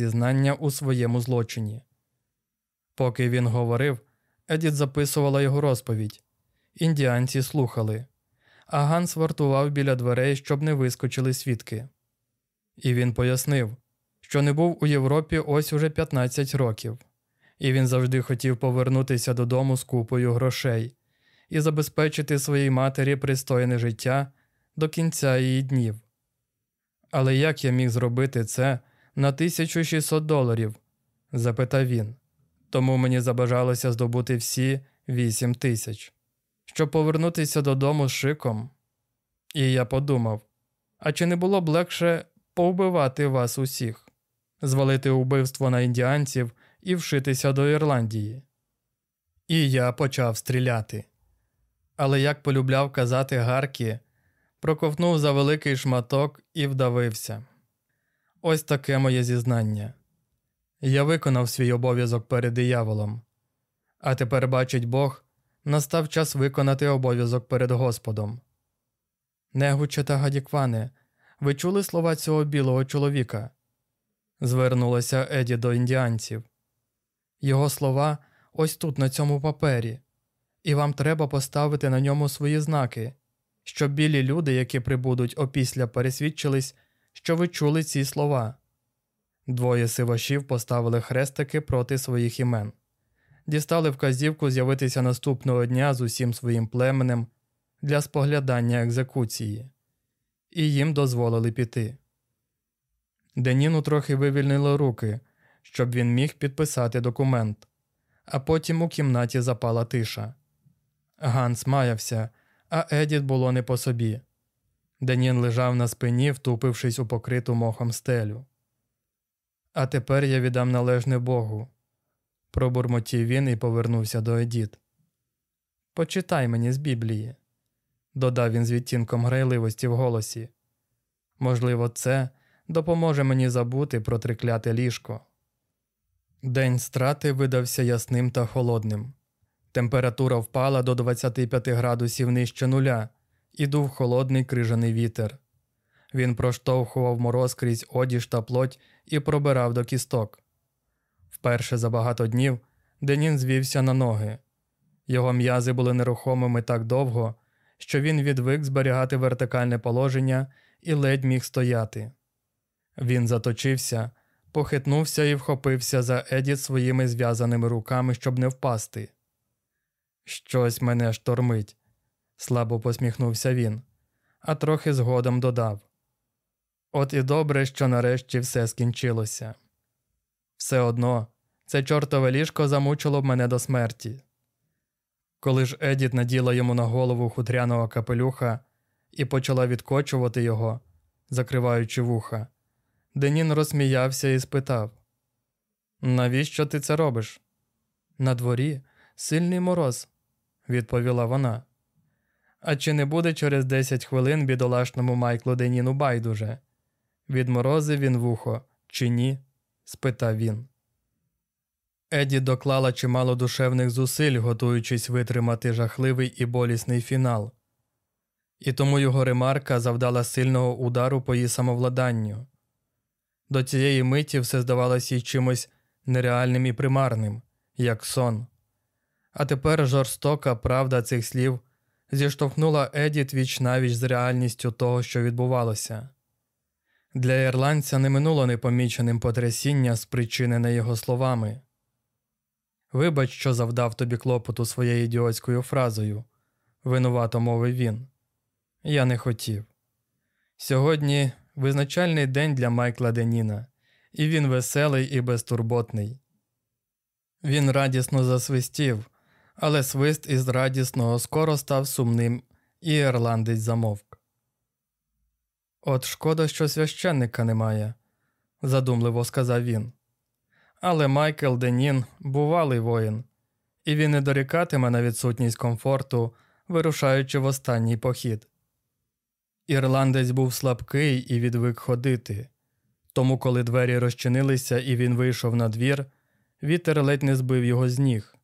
зізнання у своєму злочині. Поки він говорив, Едіт записувала його розповідь. Індіанці слухали, а Ганс вартував біля дверей, щоб не вискочили свідки. І він пояснив, що не був у Європі ось уже 15 років, і він завжди хотів повернутися додому з купою грошей і забезпечити своїй матері пристойне життя до кінця її днів. Але як я міг зробити це на 1600 доларів? запитав він. Тому мені забажалося здобути всі 8 тисяч, щоб повернутися додому з шиком. І я подумав: а чи не було б легше повбивати вас усіх, звалити убивство на індіанців і вшитися до Ірландії? І я почав стріляти. Але як полюбляв казати Гаркі, проковтнув за великий шматок і вдавився. Ось таке моє зізнання. Я виконав свій обов'язок перед дияволом, а тепер, бачить Бог, настав час виконати обов'язок перед Господом. Негуче та гадікване, ви чули слова цього білого чоловіка? Звернулася Еді до індіанців. Його слова ось тут, на цьому папері, і вам треба поставити на ньому свої знаки, щоб білі люди, які прибудуть опісля, пересвідчились, що ви чули ці слова. Двоє сивашів поставили хрестики проти своїх імен, дістали вказівку з'явитися наступного дня з усім своїм племенем для споглядання екзекуції, і їм дозволили піти. Деніну трохи вивільнили руки, щоб він міг підписати документ, а потім у кімнаті запала тиша. Ганс маявся, а Едіт було не по собі. Денін лежав на спині, втупившись у покриту мохом стелю. А тепер я віддам належне Богу. Пробурмотів він і повернувся до Едіт. Почитай мені з Біблії, додав він з відтінком грайливості в голосі. Можливо, це допоможе мені забути про трикляте ліжко. День страти видався ясним та холодним. Температура впала до 25 градусів нижче нуля, і дув холодний крижаний вітер. Він проштовхував мороз крізь одіж та плоть і пробирав до кісток. Вперше за багато днів Денін звівся на ноги. Його м'язи були нерухомими так довго, що він відвик зберігати вертикальне положення і ледь міг стояти. Він заточився, похитнувся і вхопився за Едіт своїми зв'язаними руками, щоб не впасти. Щось мене штормить, слабо посміхнувся він, а трохи згодом додав. От і добре, що нарешті все скінчилося. Все одно це чортове ліжко замучило б мене до смерті. Коли ж Едіт наділа йому на голову хутряного капелюха і почала відкочувати його, закриваючи вуха, Денін розсміявся і спитав: Навіщо ти це робиш? На дворі сильний мороз, відповіла вона. А чи не буде через 10 хвилин бідолашному Майклу Деніну байдуже? Відморозив він вухо, чи ні? спитав він. Еді доклала чимало душевних зусиль, готуючись витримати жахливий і болісний фінал, і тому його ремарка завдала сильного удару по її самовладанню. До цієї миті все здавалося їй чимось нереальним і примарним, як сон. А тепер жорстока правда цих слів зіштовхнула Едіт віч навіч з реальністю того, що відбувалося. Для ірландця не минуло непоміченим потрясіння, спричинене його словами. Вибач, що завдав тобі клопоту своєю ідіотською фразою, винувато мовив він. Я не хотів. Сьогодні визначальний день для Майкла Деніна, і він веселий і безтурботний. Він радісно засвистів, але свист із радісного скоро став сумним, і ірландець замовк. От шкода, що священника немає, задумливо сказав він. Але Майкл Денін бувалий воїн, і він не дорікатиме на відсутність комфорту, вирушаючи в останній похід. Ірландець був слабкий і відвик ходити, тому, коли двері розчинилися і він вийшов на двір, вітер ледь не збив його з ніг.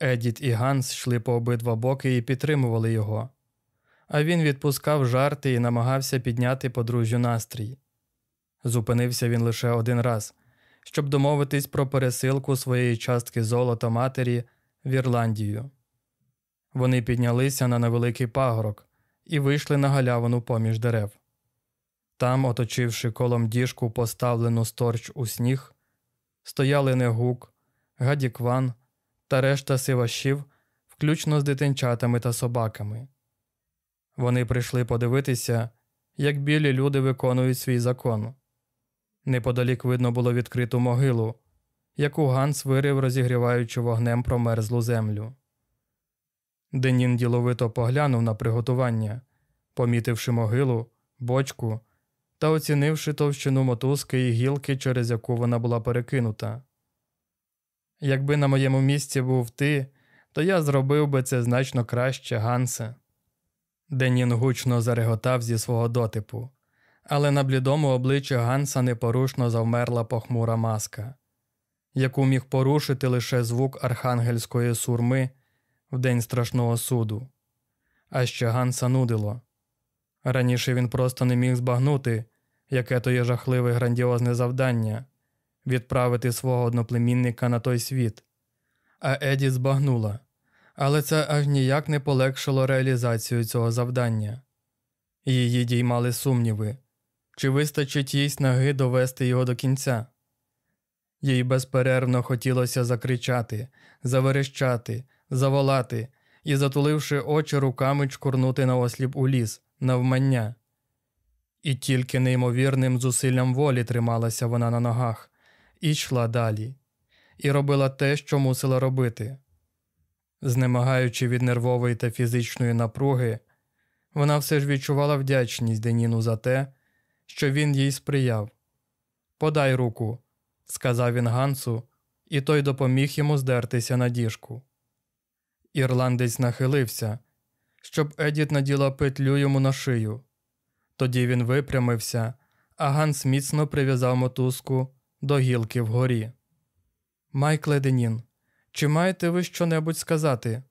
Едіт і Ганс йшли по обидва боки і підтримували його, а він відпускав жарти і намагався підняти подружжю настрій. Зупинився він лише один раз, щоб домовитись про пересилку своєї частки золота матері в Ірландію. Вони піднялися на невеликий пагорок і вийшли на галявину поміж дерев. Там, оточивши колом діжку поставлену сторч у сніг, стояли Негук, Гадікван та решта сивашів, включно з дитинчатами та собаками. Вони прийшли подивитися, як білі люди виконують свій закон. Неподалік видно було відкриту могилу, яку Ганс вирив, розігріваючи вогнем промерзлу землю. Денін діловито поглянув на приготування, помітивши могилу, бочку та оцінивши товщину мотузки і гілки, через яку вона була перекинута. Якби на моєму місці був ти, то я зробив би це значно краще, Гансе. Денін гучно зареготав зі свого дотипу, але на блідому обличчі Ганса непорушно завмерла похмура маска, яку міг порушити лише звук архангельської сурми в день страшного суду. А ще Ганса нудило. Раніше він просто не міг збагнути, яке то є жахливе грандіозне завдання відправити свого одноплемінника на той світ. А Еді збагнула, але це аж ніяк не полегшило реалізацію цього завдання. Її діймали сумніви, чи вистачить їй снаги довести його до кінця. Їй безперервно хотілося закричати, заверещати, заволати і, затуливши очі руками, чкурнути на осліп у ліс, навмання. І тільки неймовірним зусиллям волі трималася вона на ногах і йшла далі, і робила те, що мусила робити. Знемагаючи від нервової та фізичної напруги, вона все ж відчувала вдячність Деніну за те, що він їй сприяв. Подай руку, сказав він Гансу, і той допоміг йому здертися на діжку. Ірландець нахилився, щоб Едіт наділа петлю йому на шию. Тоді він випрямився, а Ганс міцно прив'язав мотузку до гілки вгорі. Майкле Денін, чи маєте ви щонебудь сказати?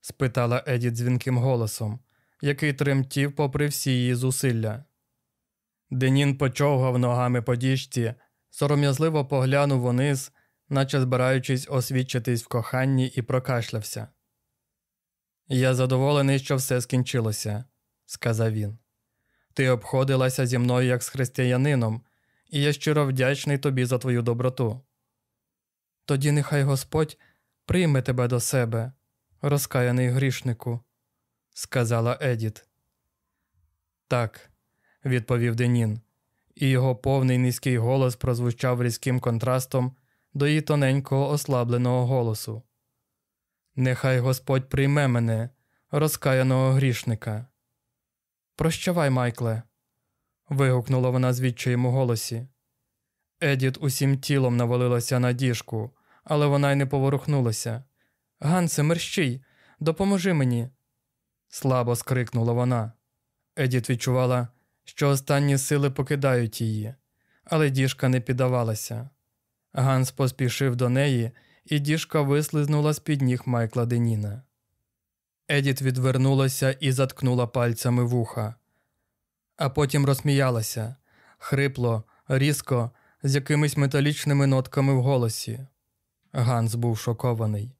спитала Еді дзвінким голосом, який тремтів попри всі її зусилля. Денін почовгав ногами по діжці, сором'язливо поглянув униз, наче збираючись освідчитись в коханні, і прокашлявся. Я задоволений, що все скінчилося, сказав він. Ти обходилася зі мною як з християнином, і я щиро вдячний тобі за твою доброту. Тоді нехай Господь прийме тебе до себе, розкаяний грішнику, сказала Едіт. Так, відповів Денін, і його повний низький голос прозвучав різким контрастом до її тоненького ослабленого голосу. Нехай Господь прийме мене, розкаяного грішника. Прощавай, Майкле. Вигукнула вона з відчаєм у голосі. Едіт усім тілом навалилася на діжку, але вона й не поворухнулася. Гансе, мерщій, допоможи мені. слабо скрикнула вона. Едіт відчувала, що останні сили покидають її, але діжка не піддавалася. Ганс поспішив до неї, і діжка вислизнула з під ніг Майкла Деніна. Едіт відвернулася і заткнула пальцями вуха, а потім розсміялася хрипло, різко, з якимись металічними нотками в голосі. Ганс був шокований.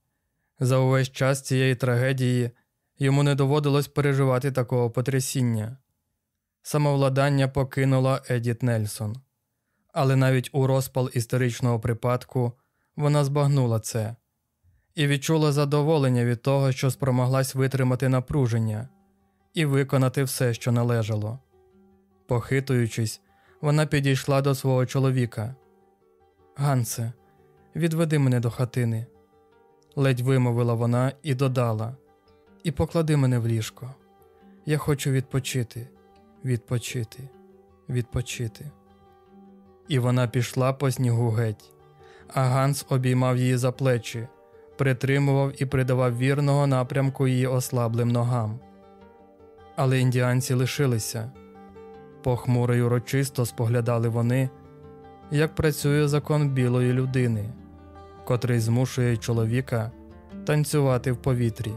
За увесь час цієї трагедії йому не доводилось переживати такого потрясіння. Самовладання покинула Едіт Нельсон, але навіть у розпал історичного припадку вона збагнула це і відчула задоволення від того, що спромоглась витримати напруження і виконати все, що належало. Похитуючись, вона підійшла до свого чоловіка. Гансе, відведи мене до хатини, ледь вимовила вона і додала, і поклади мене в ліжко. Я хочу відпочити, відпочити, відпочити. І вона пішла по снігу геть, а Ганс обіймав її за плечі, притримував і придавав вірного напрямку її ослаблим ногам. Але індіанці лишилися. Похмуро й урочисто споглядали вони, як працює закон білої людини, котрий змушує чоловіка танцювати в повітрі.